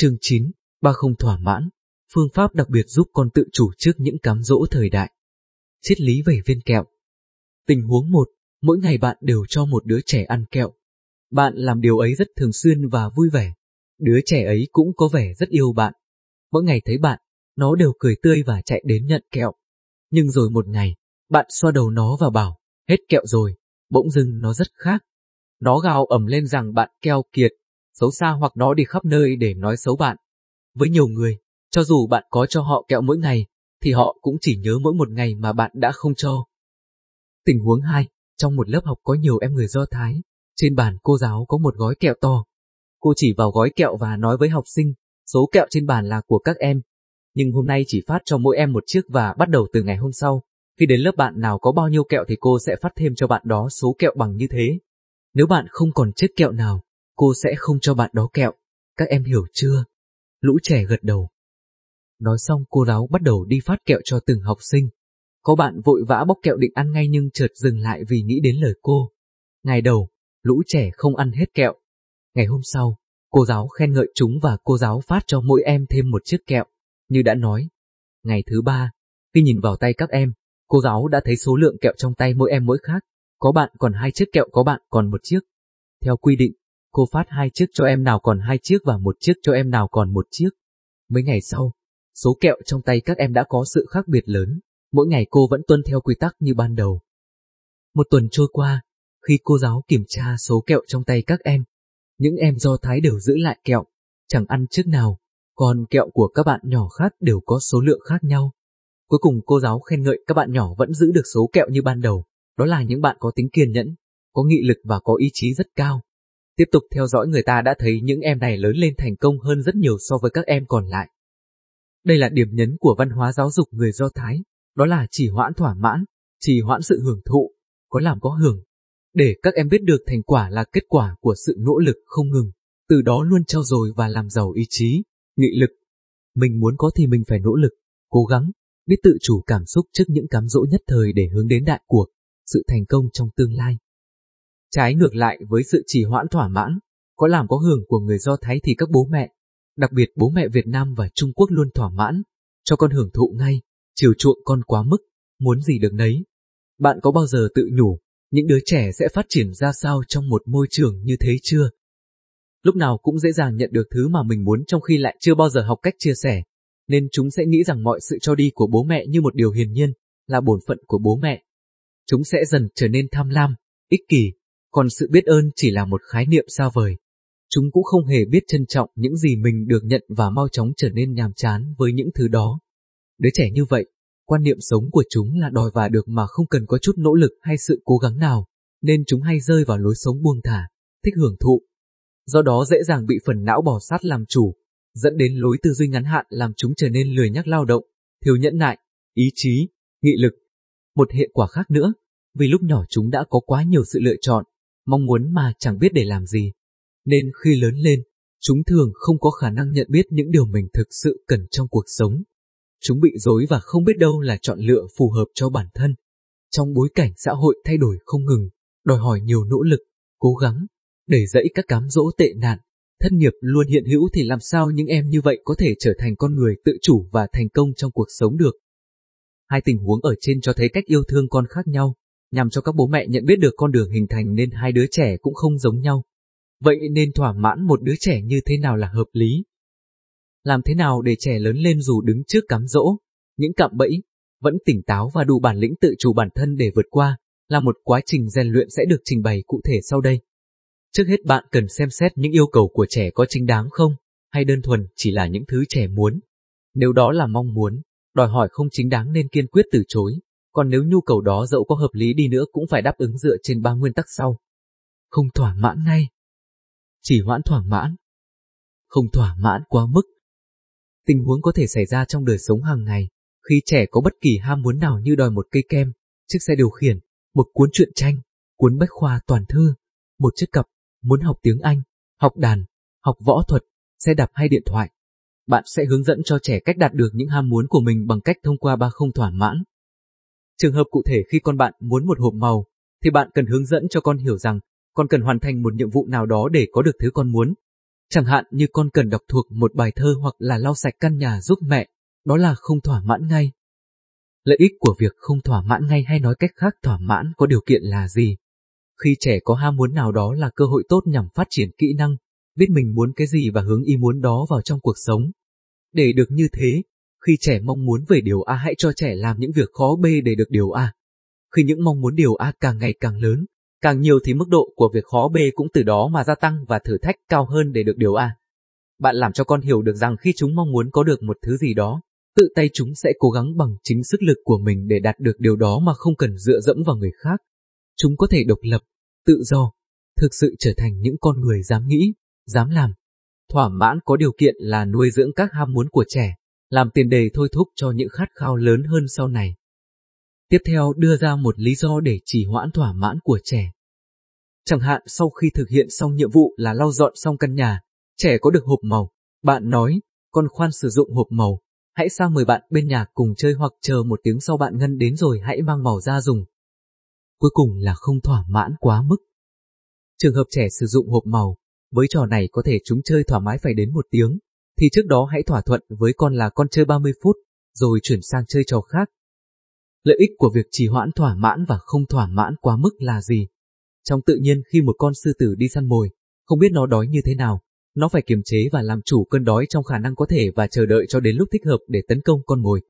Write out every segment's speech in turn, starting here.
Chương 9, ba không thỏa mãn, phương pháp đặc biệt giúp con tự chủ trước những cám dỗ thời đại. Triết lý về viên kẹo. Tình huống 1, mỗi ngày bạn đều cho một đứa trẻ ăn kẹo. Bạn làm điều ấy rất thường xuyên và vui vẻ. Đứa trẻ ấy cũng có vẻ rất yêu bạn. Mỗi ngày thấy bạn, nó đều cười tươi và chạy đến nhận kẹo. Nhưng rồi một ngày, bạn xoa đầu nó và bảo, hết kẹo rồi, bỗng dưng nó rất khác. Nó gào ẩm lên rằng bạn keo kiệt, xấu xa hoặc nó đi khắp nơi để nói xấu bạn. Với nhiều người, cho dù bạn có cho họ kẹo mỗi ngày, thì họ cũng chỉ nhớ mỗi một ngày mà bạn đã không cho. Tình huống 2, trong một lớp học có nhiều em người Do Thái, trên bàn cô giáo có một gói kẹo to. Cô chỉ vào gói kẹo và nói với học sinh, số kẹo trên bàn là của các em. Nhưng hôm nay chỉ phát cho mỗi em một chiếc và bắt đầu từ ngày hôm sau, khi đến lớp bạn nào có bao nhiêu kẹo thì cô sẽ phát thêm cho bạn đó số kẹo bằng như thế. Nếu bạn không còn chiếc kẹo nào, cô sẽ không cho bạn đó kẹo. Các em hiểu chưa? Lũ trẻ gật đầu. Nói xong cô giáo bắt đầu đi phát kẹo cho từng học sinh. Có bạn vội vã bóc kẹo định ăn ngay nhưng chợt dừng lại vì nghĩ đến lời cô. Ngày đầu, lũ trẻ không ăn hết kẹo. Ngày hôm sau, cô giáo khen ngợi chúng và cô giáo phát cho mỗi em thêm một chiếc kẹo. Như đã nói, ngày thứ ba, khi nhìn vào tay các em, cô giáo đã thấy số lượng kẹo trong tay mỗi em mỗi khác. Có bạn còn hai chiếc kẹo có bạn còn một chiếc. Theo quy định, cô phát hai chiếc cho em nào còn hai chiếc và một chiếc cho em nào còn một chiếc. Mấy ngày sau, số kẹo trong tay các em đã có sự khác biệt lớn, mỗi ngày cô vẫn tuân theo quy tắc như ban đầu. Một tuần trôi qua, khi cô giáo kiểm tra số kẹo trong tay các em, những em do Thái đều giữ lại kẹo, chẳng ăn trước nào, còn kẹo của các bạn nhỏ khác đều có số lượng khác nhau. Cuối cùng cô giáo khen ngợi các bạn nhỏ vẫn giữ được số kẹo như ban đầu, đó là những bạn có tính kiên nhẫn, có nghị lực và có ý chí rất cao. Tiếp tục theo dõi người ta đã thấy những em này lớn lên thành công hơn rất nhiều so với các em còn lại. Đây là điểm nhấn của văn hóa giáo dục người Do Thái, đó là chỉ hoãn thỏa mãn, chỉ hoãn sự hưởng thụ, có làm có hưởng. Để các em biết được thành quả là kết quả của sự nỗ lực không ngừng, từ đó luôn trao dồi và làm giàu ý chí, nghị lực. Mình muốn có thì mình phải nỗ lực, cố gắng, biết tự chủ cảm xúc trước những cám dỗ nhất thời để hướng đến đại cuộc, sự thành công trong tương lai. Trái ngược lại với sự trì hoãn thỏa mãn, có làm có hưởng của người Do Thái thì các bố mẹ, đặc biệt bố mẹ Việt Nam và Trung Quốc luôn thỏa mãn, cho con hưởng thụ ngay, chiều chuộng con quá mức, muốn gì được nấy. Bạn có bao giờ tự nhủ, những đứa trẻ sẽ phát triển ra sao trong một môi trường như thế chưa? Lúc nào cũng dễ dàng nhận được thứ mà mình muốn trong khi lại chưa bao giờ học cách chia sẻ, nên chúng sẽ nghĩ rằng mọi sự cho đi của bố mẹ như một điều hiển nhiên, là bổn phận của bố mẹ. Chúng sẽ dần trở nên tham lam, ích kỷ, còn sự biết ơn chỉ là một khái niệm xa vời. Chúng cũng không hề biết trân trọng những gì mình được nhận và mau chóng trở nên nhàm chán với những thứ đó. Đứa trẻ như vậy, quan niệm sống của chúng là đòi và được mà không cần có chút nỗ lực hay sự cố gắng nào, nên chúng hay rơi vào lối sống buông thả, thích hưởng thụ. Do đó dễ dàng bị phần não bỏ sát làm chủ, dẫn đến lối tư duy ngắn hạn làm chúng trở nên lười nhắc lao động, thiếu nhẫn nại, ý chí, nghị lực. Một hệ quả khác nữa, vì lúc nhỏ chúng đã có quá nhiều sự lựa chọn, mong muốn mà chẳng biết để làm gì. Nên khi lớn lên, chúng thường không có khả năng nhận biết những điều mình thực sự cần trong cuộc sống. Chúng bị dối và không biết đâu là chọn lựa phù hợp cho bản thân. Trong bối cảnh xã hội thay đổi không ngừng, đòi hỏi nhiều nỗ lực, cố gắng, để dẫy các cám dỗ tệ nạn, thất nghiệp luôn hiện hữu thì làm sao những em như vậy có thể trở thành con người tự chủ và thành công trong cuộc sống được. Hai tình huống ở trên cho thấy cách yêu thương con khác nhau, nhằm cho các bố mẹ nhận biết được con đường hình thành nên hai đứa trẻ cũng không giống nhau. Vậy nên thỏa mãn một đứa trẻ như thế nào là hợp lý? Làm thế nào để trẻ lớn lên dù đứng trước cám dỗ, những cạm bẫy, vẫn tỉnh táo và đủ bản lĩnh tự chủ bản thân để vượt qua, là một quá trình rèn luyện sẽ được trình bày cụ thể sau đây. Trước hết bạn cần xem xét những yêu cầu của trẻ có chính đáng không, hay đơn thuần chỉ là những thứ trẻ muốn. Nếu đó là mong muốn, đòi hỏi không chính đáng nên kiên quyết từ chối, còn nếu nhu cầu đó dẫu có hợp lý đi nữa cũng phải đáp ứng dựa trên ba nguyên tắc sau. Không thỏa mãn ngay. Chỉ hoãn thỏa mãn. Không thỏa mãn quá mức. Tình huống có thể xảy ra trong đời sống hàng ngày, khi trẻ có bất kỳ ham muốn nào như đòi một cây kem, chiếc xe điều khiển, một cuốn truyện tranh, cuốn bách khoa toàn thư, một chiếc cặp, muốn học tiếng Anh, học đàn, học võ thuật, xe đạp hay điện thoại. Bạn sẽ hướng dẫn cho trẻ cách đạt được những ham muốn của mình bằng cách thông qua ba không thỏa mãn. Trường hợp cụ thể khi con bạn muốn một hộp màu, thì bạn cần hướng dẫn cho con hiểu rằng con cần hoàn thành một nhiệm vụ nào đó để có được thứ con muốn. Chẳng hạn như con cần đọc thuộc một bài thơ hoặc là lau sạch căn nhà giúp mẹ, đó là không thỏa mãn ngay. Lợi ích của việc không thỏa mãn ngay hay nói cách khác thỏa mãn có điều kiện là gì? Khi trẻ có ham muốn nào đó là cơ hội tốt nhằm phát triển kỹ năng, biết mình muốn cái gì và hướng ý muốn đó vào trong cuộc sống. Để được như thế, khi trẻ mong muốn về điều A hãy cho trẻ làm những việc khó B để được điều A. Khi những mong muốn điều A càng ngày càng lớn, càng nhiều thì mức độ của việc khó B cũng từ đó mà gia tăng và thử thách cao hơn để được điều A. Bạn làm cho con hiểu được rằng khi chúng mong muốn có được một thứ gì đó, tự tay chúng sẽ cố gắng bằng chính sức lực của mình để đạt được điều đó mà không cần dựa dẫm vào người khác. Chúng có thể độc lập, tự do, thực sự trở thành những con người dám nghĩ, dám làm. Thỏa mãn có điều kiện là nuôi dưỡng các ham muốn của trẻ, làm tiền đề thôi thúc cho những khát khao lớn hơn sau này. Tiếp theo đưa ra một lý do để trì hoãn thỏa mãn của trẻ. Chẳng hạn sau khi thực hiện xong nhiệm vụ là lau dọn xong căn nhà, trẻ có được hộp màu, bạn nói, con khoan sử dụng hộp màu, hãy sang mời bạn bên nhà cùng chơi hoặc chờ một tiếng sau bạn ngân đến rồi hãy mang màu ra dùng. Cuối cùng là không thỏa mãn quá mức. Trường hợp trẻ sử dụng hộp màu, với trò này có thể chúng chơi thoải mái phải đến một tiếng, thì trước đó hãy thỏa thuận với con là con chơi 30 phút, rồi chuyển sang chơi trò khác. Lợi ích của việc trì hoãn thỏa mãn và không thỏa mãn quá mức là gì? Trong tự nhiên khi một con sư tử đi săn mồi, không biết nó đói như thế nào, nó phải kiềm chế và làm chủ cơn đói trong khả năng có thể và chờ đợi cho đến lúc thích hợp để tấn công con mồi.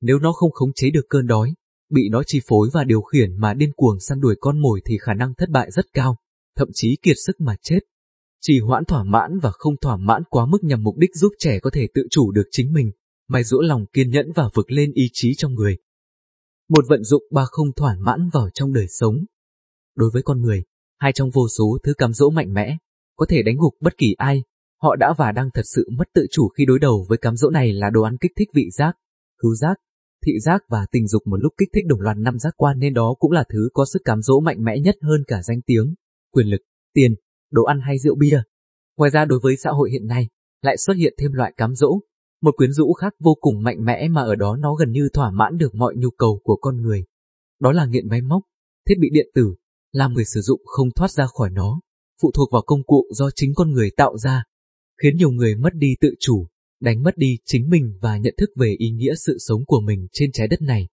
Nếu nó không khống chế được cơn đói, bị nó chi phối và điều khiển mà điên cuồng săn đuổi con mồi thì khả năng thất bại rất cao, thậm chí kiệt sức mà chết. Trì hoãn thỏa mãn và không thỏa mãn quá mức nhằm mục đích giúp trẻ có thể tự chủ được chính mình, mài dũa lòng kiên nhẫn và vực lên ý chí trong người. Một vận dụng ba không thỏa mãn vào trong đời sống. Đối với con người, hai trong vô số thứ cám dỗ mạnh mẽ, có thể đánh gục bất kỳ ai, họ đã và đang thật sự mất tự chủ khi đối đầu với cám dỗ này là đồ ăn kích thích vị giác, khứu giác, thị giác và tình dục một lúc kích thích đồng loạt năm giác quan nên đó cũng là thứ có sức cám dỗ mạnh mẽ nhất hơn cả danh tiếng, quyền lực, tiền, đồ ăn hay rượu bia. Ngoài ra đối với xã hội hiện nay, lại xuất hiện thêm loại cám dỗ, một quyến rũ khác vô cùng mạnh mẽ mà ở đó nó gần như thỏa mãn được mọi nhu cầu của con người. Đó là nghiện máy móc, thiết bị điện tử, làm người sử dụng không thoát ra khỏi nó, phụ thuộc vào công cụ do chính con người tạo ra, khiến nhiều người mất đi tự chủ, đánh mất đi chính mình và nhận thức về ý nghĩa sự sống của mình trên trái đất này.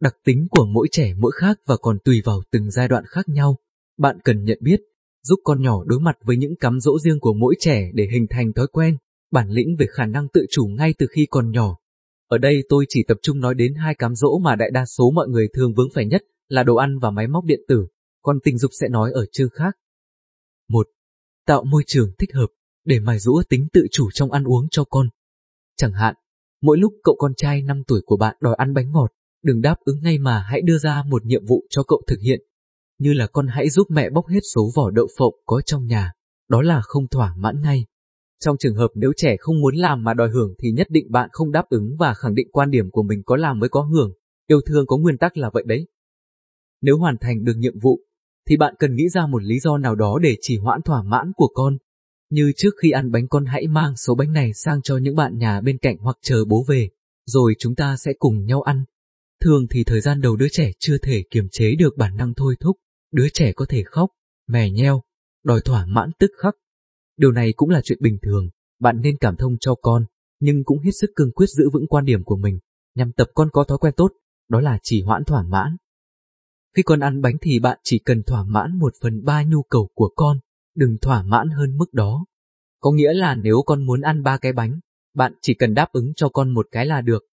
Đặc tính của mỗi trẻ mỗi khác và còn tùy vào từng giai đoạn khác nhau, bạn cần nhận biết giúp con nhỏ đối mặt với những cám dỗ riêng của mỗi trẻ để hình thành thói quen, bản lĩnh về khả năng tự chủ ngay từ khi còn nhỏ. Ở đây tôi chỉ tập trung nói đến hai cám dỗ mà đại đa số mọi người thường vướng phải nhất là đồ ăn và máy móc điện tử, còn tình dục sẽ nói ở chương khác. 1. Tạo môi trường thích hợp để mài rũa tính tự chủ trong ăn uống cho con. Chẳng hạn, mỗi lúc cậu con trai 5 tuổi của bạn đòi ăn bánh ngọt, đừng đáp ứng ngay mà hãy đưa ra một nhiệm vụ cho cậu thực hiện như là con hãy giúp mẹ bóc hết số vỏ đậu phộng có trong nhà, đó là không thỏa mãn ngay. Trong trường hợp nếu trẻ không muốn làm mà đòi hưởng thì nhất định bạn không đáp ứng và khẳng định quan điểm của mình có làm mới có hưởng, yêu thương có nguyên tắc là vậy đấy. Nếu hoàn thành được nhiệm vụ, thì bạn cần nghĩ ra một lý do nào đó để chỉ hoãn thỏa mãn của con. Như trước khi ăn bánh con hãy mang số bánh này sang cho những bạn nhà bên cạnh hoặc chờ bố về, rồi chúng ta sẽ cùng nhau ăn. Thường thì thời gian đầu đứa trẻ chưa thể kiềm chế được bản năng thôi thúc, đứa trẻ có thể khóc, mè nheo, đòi thỏa mãn tức khắc. Điều này cũng là chuyện bình thường, bạn nên cảm thông cho con, nhưng cũng hết sức cương quyết giữ vững quan điểm của mình, nhằm tập con có thói quen tốt, đó là chỉ hoãn thỏa mãn. Khi con ăn bánh thì bạn chỉ cần thỏa mãn một phần ba nhu cầu của con, đừng thỏa mãn hơn mức đó. Có nghĩa là nếu con muốn ăn ba cái bánh, bạn chỉ cần đáp ứng cho con một cái là được.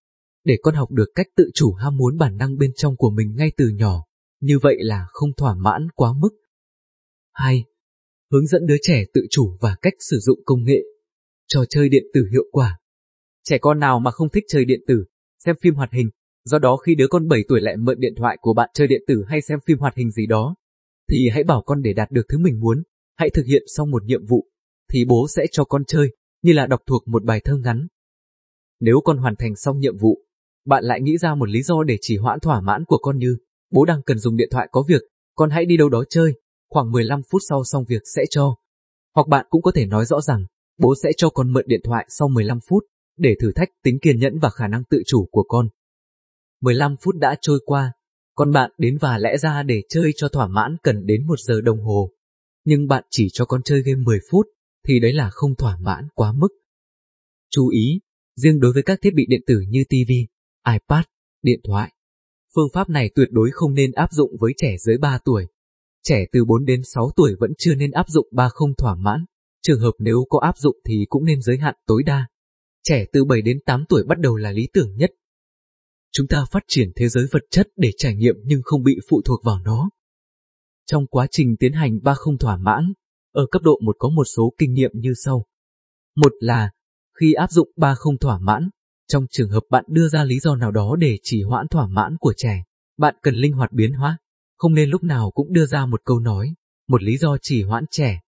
Để con học được cách tự chủ ham muốn bản năng bên trong của mình ngay từ nhỏ, như vậy là không thỏa mãn quá mức. 2. Hướng dẫn đứa trẻ tự chủ và cách sử dụng công nghệ. Trò chơi điện tử hiệu quả. Trẻ con nào mà không thích chơi điện tử, xem phim hoạt hình, do đó khi đứa con 7 tuổi lại mượn điện thoại của bạn chơi điện tử hay xem phim hoạt hình gì đó, thì hãy bảo con để đạt được thứ mình muốn, hãy thực hiện xong một nhiệm vụ, thì bố sẽ cho con chơi, như là đọc thuộc một bài thơ ngắn. Nếu con hoàn thành xong nhiệm vụ, bạn lại nghĩ ra một lý do để chỉ hoãn thỏa mãn của con như bố đang cần dùng điện thoại có việc, con hãy đi đâu đó chơi, khoảng 15 phút sau xong việc sẽ cho. Hoặc bạn cũng có thể nói rõ rằng, bố sẽ cho con mượn điện thoại sau 15 phút, để thử thách tính kiên nhẫn và khả năng tự chủ của con. 15 phút đã trôi qua, con bạn đến và lẽ ra để chơi cho thỏa mãn cần đến một giờ đồng hồ. Nhưng bạn chỉ cho con chơi game 10 phút, thì đấy là không thỏa mãn quá mức. Chú ý, riêng đối với các thiết bị điện tử như TV, iPad, điện thoại. Phương pháp này tuyệt đối không nên áp dụng với trẻ dưới 3 tuổi. Trẻ từ 4 đến 6 tuổi vẫn chưa nên áp dụng ba không thỏa mãn, trường hợp nếu có áp dụng thì cũng nên giới hạn tối đa. Trẻ từ 7 đến 8 tuổi bắt đầu là lý tưởng nhất. Chúng ta phát triển thế giới vật chất để trải nghiệm nhưng không bị phụ thuộc vào nó. Trong quá trình tiến hành ba không thỏa mãn, ở cấp độ 1 có một số kinh nghiệm như sau. Một là, khi áp dụng ba không thỏa mãn, trong trường hợp bạn đưa ra lý do nào đó để chỉ hoãn thỏa mãn của trẻ, bạn cần linh hoạt biến hóa, không nên lúc nào cũng đưa ra một câu nói, một lý do chỉ hoãn trẻ.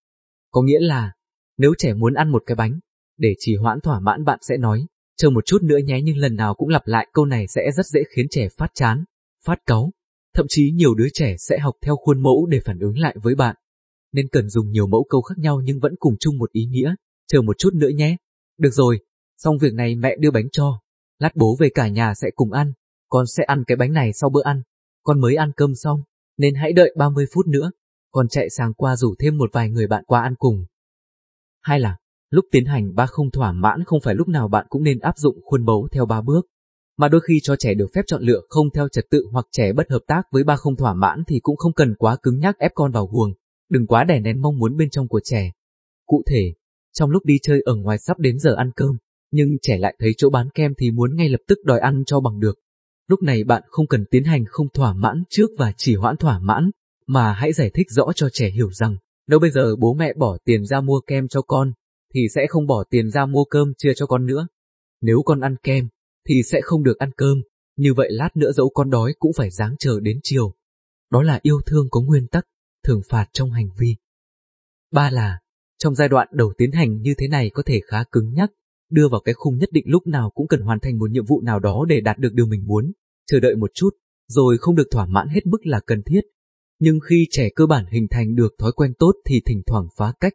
Có nghĩa là, nếu trẻ muốn ăn một cái bánh, để chỉ hoãn thỏa mãn bạn sẽ nói, chờ một chút nữa nhé nhưng lần nào cũng lặp lại câu này sẽ rất dễ khiến trẻ phát chán, phát cáu. Thậm chí nhiều đứa trẻ sẽ học theo khuôn mẫu để phản ứng lại với bạn. Nên cần dùng nhiều mẫu câu khác nhau nhưng vẫn cùng chung một ý nghĩa, chờ một chút nữa nhé. Được rồi, xong việc này mẹ đưa bánh cho. Lát bố về cả nhà sẽ cùng ăn, con sẽ ăn cái bánh này sau bữa ăn. Con mới ăn cơm xong, nên hãy đợi 30 phút nữa. Con chạy sang qua rủ thêm một vài người bạn qua ăn cùng. Hay là, lúc tiến hành ba không thỏa mãn không phải lúc nào bạn cũng nên áp dụng khuôn mẫu theo ba bước, mà đôi khi cho trẻ được phép chọn lựa không theo trật tự hoặc trẻ bất hợp tác với ba không thỏa mãn thì cũng không cần quá cứng nhắc ép con vào guồng, đừng quá đè nén mong muốn bên trong của trẻ. Cụ thể, trong lúc đi chơi ở ngoài sắp đến giờ ăn cơm, nhưng trẻ lại thấy chỗ bán kem thì muốn ngay lập tức đòi ăn cho bằng được. Lúc này bạn không cần tiến hành không thỏa mãn trước và chỉ hoãn thỏa mãn, mà hãy giải thích rõ cho trẻ hiểu rằng, nếu bây giờ bố mẹ bỏ tiền ra mua kem cho con, thì sẽ không bỏ tiền ra mua cơm chia cho con nữa. Nếu con ăn kem, thì sẽ không được ăn cơm, như vậy lát nữa dẫu con đói cũng phải dáng chờ đến chiều. Đó là yêu thương có nguyên tắc, thường phạt trong hành vi. Ba là, trong giai đoạn đầu tiến hành như thế này có thể khá cứng nhắc, đưa vào cái khung nhất định lúc nào cũng cần hoàn thành một nhiệm vụ nào đó để đạt được điều mình muốn, chờ đợi một chút, rồi không được thỏa mãn hết mức là cần thiết. Nhưng khi trẻ cơ bản hình thành được thói quen tốt thì thỉnh thoảng phá cách.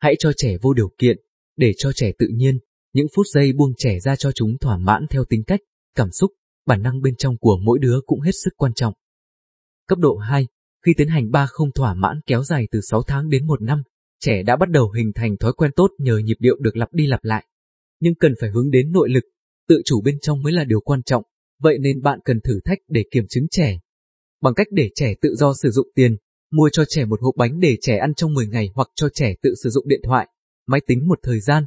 Hãy cho trẻ vô điều kiện, để cho trẻ tự nhiên, những phút giây buông trẻ ra cho chúng thỏa mãn theo tính cách, cảm xúc, bản năng bên trong của mỗi đứa cũng hết sức quan trọng. Cấp độ 2, khi tiến hành ba không thỏa mãn kéo dài từ 6 tháng đến 1 năm, trẻ đã bắt đầu hình thành thói quen tốt nhờ nhịp điệu được lặp đi lặp lại. Nhưng cần phải hướng đến nội lực, tự chủ bên trong mới là điều quan trọng, vậy nên bạn cần thử thách để kiểm chứng trẻ. Bằng cách để trẻ tự do sử dụng tiền, mua cho trẻ một hộp bánh để trẻ ăn trong 10 ngày hoặc cho trẻ tự sử dụng điện thoại, máy tính một thời gian.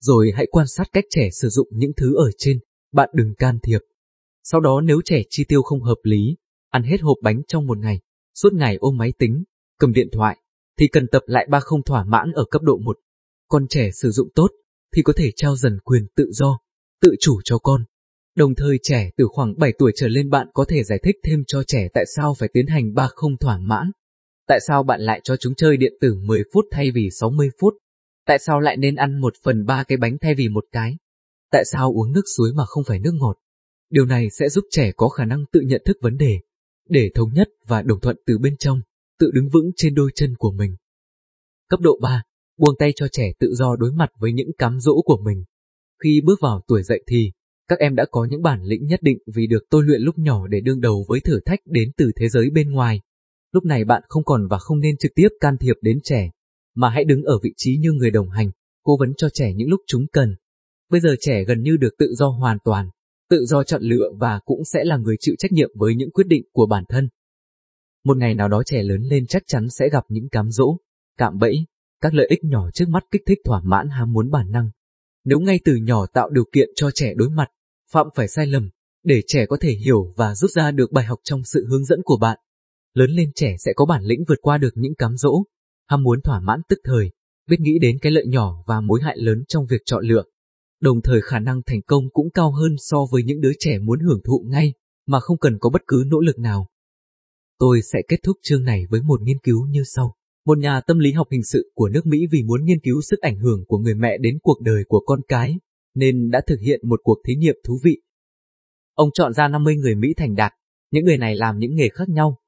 Rồi hãy quan sát cách trẻ sử dụng những thứ ở trên, bạn đừng can thiệp. Sau đó nếu trẻ chi tiêu không hợp lý, ăn hết hộp bánh trong một ngày, suốt ngày ôm máy tính, cầm điện thoại, thì cần tập lại ba không thỏa mãn ở cấp độ 1. Còn trẻ sử dụng tốt, thì có thể trao dần quyền tự do, tự chủ cho con. Đồng thời trẻ từ khoảng 7 tuổi trở lên bạn có thể giải thích thêm cho trẻ tại sao phải tiến hành ba không thỏa mãn. Tại sao bạn lại cho chúng chơi điện tử 10 phút thay vì 60 phút? Tại sao lại nên ăn một phần ba cái bánh thay vì một cái? Tại sao uống nước suối mà không phải nước ngọt? Điều này sẽ giúp trẻ có khả năng tự nhận thức vấn đề, để thống nhất và đồng thuận từ bên trong, tự đứng vững trên đôi chân của mình. Cấp độ 3, buông tay cho trẻ tự do đối mặt với những cám dỗ của mình. Khi bước vào tuổi dậy thì, các em đã có những bản lĩnh nhất định vì được tôi luyện lúc nhỏ để đương đầu với thử thách đến từ thế giới bên ngoài. Lúc này bạn không còn và không nên trực tiếp can thiệp đến trẻ, mà hãy đứng ở vị trí như người đồng hành, cố vấn cho trẻ những lúc chúng cần. Bây giờ trẻ gần như được tự do hoàn toàn, tự do chọn lựa và cũng sẽ là người chịu trách nhiệm với những quyết định của bản thân. Một ngày nào đó trẻ lớn lên chắc chắn sẽ gặp những cám dỗ, cạm bẫy, các lợi ích nhỏ trước mắt kích thích thỏa mãn ham muốn bản năng. Nếu ngay từ nhỏ tạo điều kiện cho trẻ đối mặt, phạm phải sai lầm, để trẻ có thể hiểu và rút ra được bài học trong sự hướng dẫn của bạn. Lớn lên trẻ sẽ có bản lĩnh vượt qua được những cám dỗ, ham muốn thỏa mãn tức thời, biết nghĩ đến cái lợi nhỏ và mối hại lớn trong việc chọn lựa. Đồng thời khả năng thành công cũng cao hơn so với những đứa trẻ muốn hưởng thụ ngay, mà không cần có bất cứ nỗ lực nào. Tôi sẽ kết thúc chương này với một nghiên cứu như sau. Một nhà tâm lý học hình sự của nước Mỹ vì muốn nghiên cứu sức ảnh hưởng của người mẹ đến cuộc đời của con cái, nên đã thực hiện một cuộc thí nghiệm thú vị. Ông chọn ra 50 người Mỹ thành đạt, những người này làm những nghề khác nhau.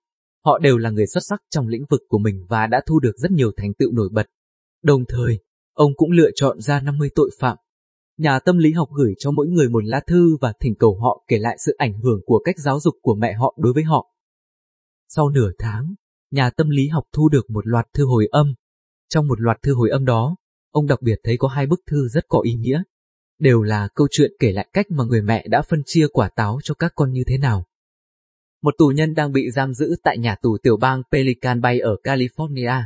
Họ đều là người xuất sắc trong lĩnh vực của mình và đã thu được rất nhiều thành tựu nổi bật. Đồng thời, ông cũng lựa chọn ra 50 tội phạm. Nhà tâm lý học gửi cho mỗi người một lá thư và thỉnh cầu họ kể lại sự ảnh hưởng của cách giáo dục của mẹ họ đối với họ. Sau nửa tháng, nhà tâm lý học thu được một loạt thư hồi âm. Trong một loạt thư hồi âm đó, ông đặc biệt thấy có hai bức thư rất có ý nghĩa. Đều là câu chuyện kể lại cách mà người mẹ đã phân chia quả táo cho các con như thế nào. Một tù nhân đang bị giam giữ tại nhà tù tiểu bang Pelican Bay ở California.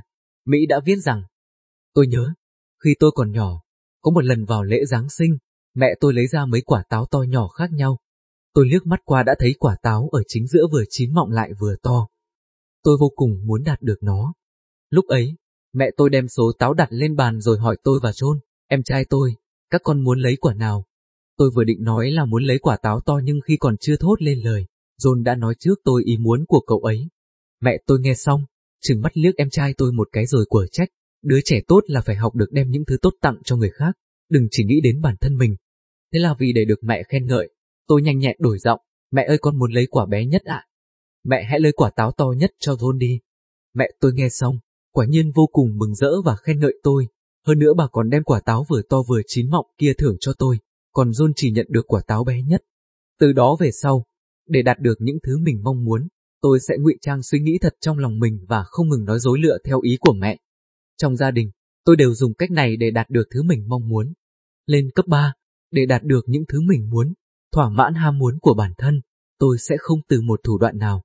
Mỹ đã viết rằng, tôi nhớ, khi tôi còn nhỏ, có một lần vào lễ Giáng sinh, mẹ tôi lấy ra mấy quả táo to nhỏ khác nhau. Tôi liếc mắt qua đã thấy quả táo ở chính giữa vừa chín mọng lại vừa to. Tôi vô cùng muốn đạt được nó. Lúc ấy, mẹ tôi đem số táo đặt lên bàn rồi hỏi tôi và John, em trai tôi, các con muốn lấy quả nào? Tôi vừa định nói là muốn lấy quả táo to nhưng khi còn chưa thốt lên lời, John đã nói trước tôi ý muốn của cậu ấy. Mẹ tôi nghe xong, chừng mắt liếc em trai tôi một cái rồi quở trách, đứa trẻ tốt là phải học được đem những thứ tốt tặng cho người khác, đừng chỉ nghĩ đến bản thân mình. Thế là vì để được mẹ khen ngợi, tôi nhanh nhẹn đổi giọng, mẹ ơi con muốn lấy quả bé nhất ạ. Mẹ hãy lấy quả táo to nhất cho John đi. Mẹ tôi nghe xong, quả nhiên vô cùng mừng rỡ và khen ngợi tôi. Hơn nữa bà còn đem quả táo vừa to vừa chín mọng kia thưởng cho tôi, còn John chỉ nhận được quả táo bé nhất. Từ đó về sau, để đạt được những thứ mình mong muốn, tôi sẽ ngụy trang suy nghĩ thật trong lòng mình và không ngừng nói dối lựa theo ý của mẹ. Trong gia đình, tôi đều dùng cách này để đạt được thứ mình mong muốn. Lên cấp 3, để đạt được những thứ mình muốn, thỏa mãn ham muốn của bản thân, tôi sẽ không từ một thủ đoạn nào.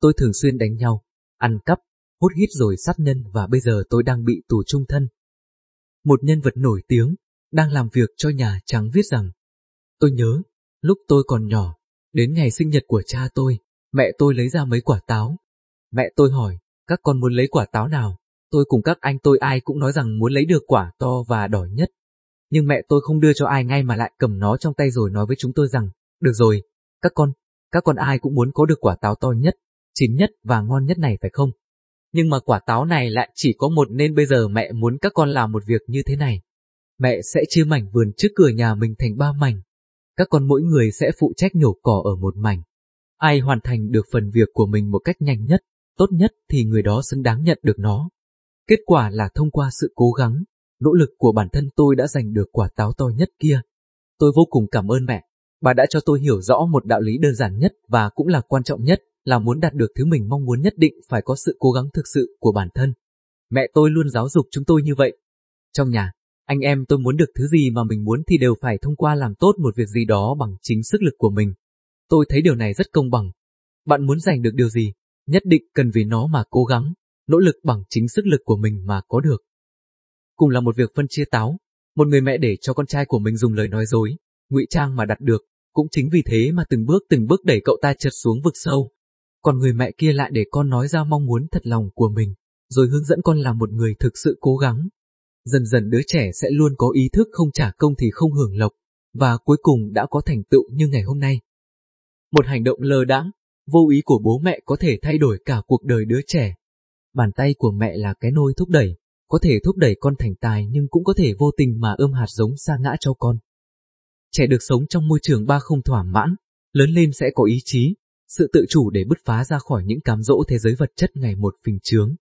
Tôi thường xuyên đánh nhau, ăn cắp, hút hít rồi sát nhân và bây giờ tôi đang bị tù trung thân. Một nhân vật nổi tiếng, đang làm việc cho Nhà Trắng viết rằng, tôi nhớ, lúc tôi còn nhỏ, đến ngày sinh nhật của cha tôi, mẹ tôi lấy ra mấy quả táo. Mẹ tôi hỏi, các con muốn lấy quả táo nào? Tôi cùng các anh tôi ai cũng nói rằng muốn lấy được quả to và đỏ nhất. Nhưng mẹ tôi không đưa cho ai ngay mà lại cầm nó trong tay rồi nói với chúng tôi rằng, được rồi, các con, các con ai cũng muốn có được quả táo to nhất, chín nhất và ngon nhất này phải không? Nhưng mà quả táo này lại chỉ có một nên bây giờ mẹ muốn các con làm một việc như thế này. Mẹ sẽ chia mảnh vườn trước cửa nhà mình thành ba mảnh. Các con mỗi người sẽ phụ trách nhổ cỏ ở một mảnh. Ai hoàn thành được phần việc của mình một cách nhanh nhất, tốt nhất thì người đó xứng đáng nhận được nó. Kết quả là thông qua sự cố gắng, nỗ lực của bản thân tôi đã giành được quả táo to nhất kia. Tôi vô cùng cảm ơn mẹ. Bà đã cho tôi hiểu rõ một đạo lý đơn giản nhất và cũng là quan trọng nhất là muốn đạt được thứ mình mong muốn nhất định phải có sự cố gắng thực sự của bản thân. Mẹ tôi luôn giáo dục chúng tôi như vậy. Trong nhà, anh em tôi muốn được thứ gì mà mình muốn thì đều phải thông qua làm tốt một việc gì đó bằng chính sức lực của mình. Tôi thấy điều này rất công bằng. Bạn muốn giành được điều gì, nhất định cần vì nó mà cố gắng, nỗ lực bằng chính sức lực của mình mà có được. Cùng là một việc phân chia táo, một người mẹ để cho con trai của mình dùng lời nói dối, ngụy trang mà đạt được, cũng chính vì thế mà từng bước từng bước đẩy cậu ta trượt xuống vực sâu. Còn người mẹ kia lại để con nói ra mong muốn thật lòng của mình, rồi hướng dẫn con làm một người thực sự cố gắng. Dần dần đứa trẻ sẽ luôn có ý thức không trả công thì không hưởng lộc, và cuối cùng đã có thành tựu như ngày hôm nay. Một hành động lơ đãng, vô ý của bố mẹ có thể thay đổi cả cuộc đời đứa trẻ. Bàn tay của mẹ là cái nôi thúc đẩy, có thể thúc đẩy con thành tài nhưng cũng có thể vô tình mà ươm hạt giống xa ngã cho con. Trẻ được sống trong môi trường ba không thỏa mãn, lớn lên sẽ có ý chí, sự tự chủ để bứt phá ra khỏi những cám dỗ thế giới vật chất ngày một phình trướng.